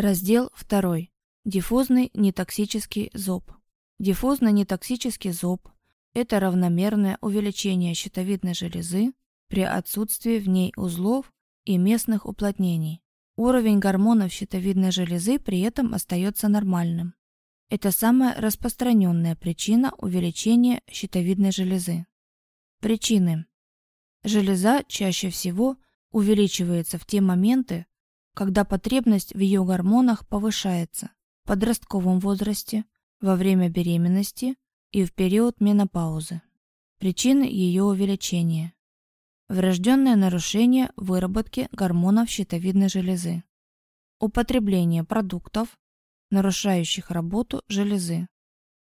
Раздел 2. Диффузный нетоксический зоб. Диффузный нетоксический зоб – это равномерное увеличение щитовидной железы при отсутствии в ней узлов и местных уплотнений. Уровень гормонов щитовидной железы при этом остается нормальным. Это самая распространенная причина увеличения щитовидной железы. Причины. Железа чаще всего увеличивается в те моменты, когда потребность в ее гормонах повышается в подростковом возрасте, во время беременности и в период менопаузы. Причины ее увеличения. Врожденное нарушение выработки гормонов щитовидной железы. Употребление продуктов, нарушающих работу железы.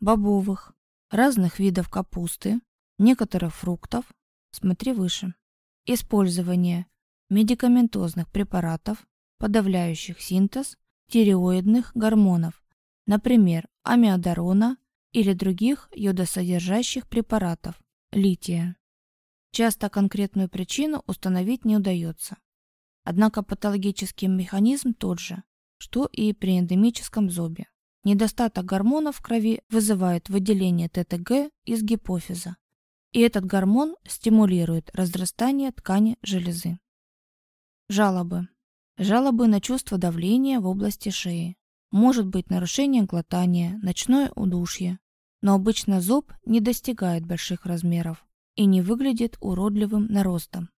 Бобовых, разных видов капусты, некоторых фруктов, смотри выше. Использование медикаментозных препаратов, подавляющих синтез тиреоидных гормонов, например, амиодарона или других йодосодержащих препаратов, лития. Часто конкретную причину установить не удается. Однако патологический механизм тот же, что и при эндемическом зобе. Недостаток гормонов в крови вызывает выделение ТТГ из гипофиза, и этот гормон стимулирует разрастание ткани железы. Жалобы. Жалобы на чувство давления в области шеи. Может быть нарушение глотания, ночное удушье. Но обычно зоб не достигает больших размеров и не выглядит уродливым наростом.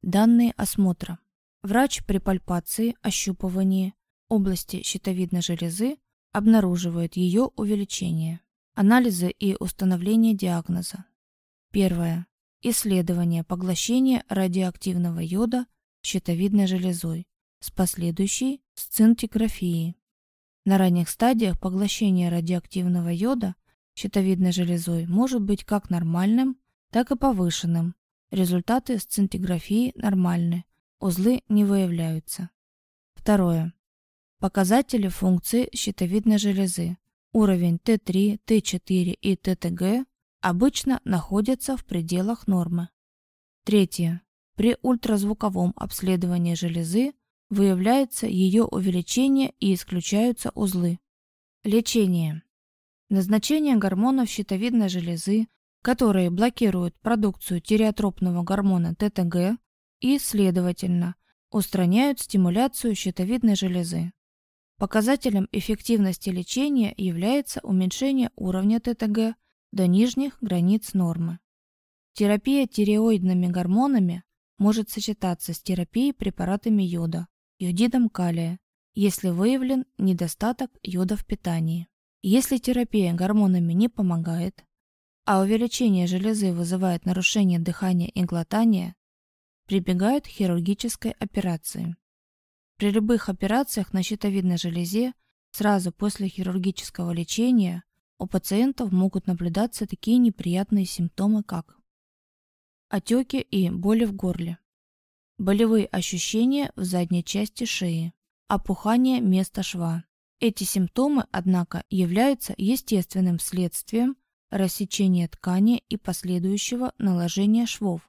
Данные осмотра. Врач при пальпации, ощупывании области щитовидной железы обнаруживает ее увеличение. Анализы и установление диагноза. Первое. Исследование поглощения радиоактивного йода щитовидной железой с последующей сцинтиграфией. На ранних стадиях поглощение радиоактивного йода щитовидной железой может быть как нормальным, так и повышенным. Результаты сцинтиграфии нормальны, узлы не выявляются. Второе. Показатели функции щитовидной железы. Уровень Т3, Т4 и ТТГ обычно находятся в пределах нормы. Третье. При ультразвуковом обследовании железы выявляется ее увеличение и исключаются узлы. Лечение. Назначение гормонов щитовидной железы, которые блокируют продукцию тиреотропного гормона ТТГ и, следовательно, устраняют стимуляцию щитовидной железы. Показателем эффективности лечения является уменьшение уровня ТТГ до нижних границ нормы. Терапия тиреоидными гормонами может сочетаться с терапией препаратами йода, йодидом калия, если выявлен недостаток йода в питании. Если терапия гормонами не помогает, а увеличение железы вызывает нарушение дыхания и глотания, прибегают к хирургической операции. При любых операциях на щитовидной железе сразу после хирургического лечения у пациентов могут наблюдаться такие неприятные симптомы, как отеки и боли в горле, болевые ощущения в задней части шеи, опухание места шва. Эти симптомы, однако, являются естественным следствием рассечения ткани и последующего наложения швов.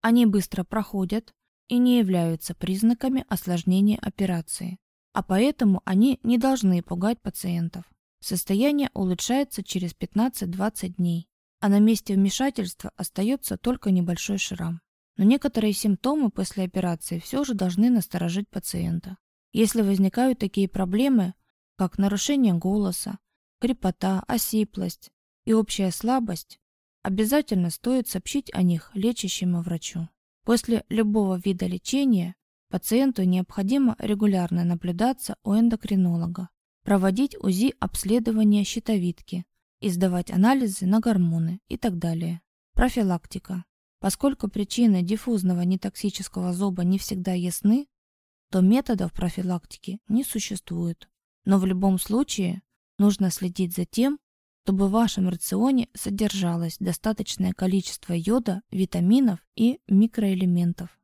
Они быстро проходят и не являются признаками осложнения операции, а поэтому они не должны пугать пациентов. Состояние улучшается через 15-20 дней, а на месте вмешательства остается только небольшой шрам. Но некоторые симптомы после операции все же должны насторожить пациента. Если возникают такие проблемы, как нарушение голоса, крепота, осиплость и общая слабость, обязательно стоит сообщить о них лечащему врачу. После любого вида лечения пациенту необходимо регулярно наблюдаться у эндокринолога, проводить УЗИ обследования щитовидки, и сдавать анализы на гормоны и так далее. Профилактика. Поскольку причины диффузного нетоксического зоба не всегда ясны, то методов профилактики не существует. Но в любом случае нужно следить за тем, чтобы в вашем рационе содержалось достаточное количество йода, витаминов и микроэлементов.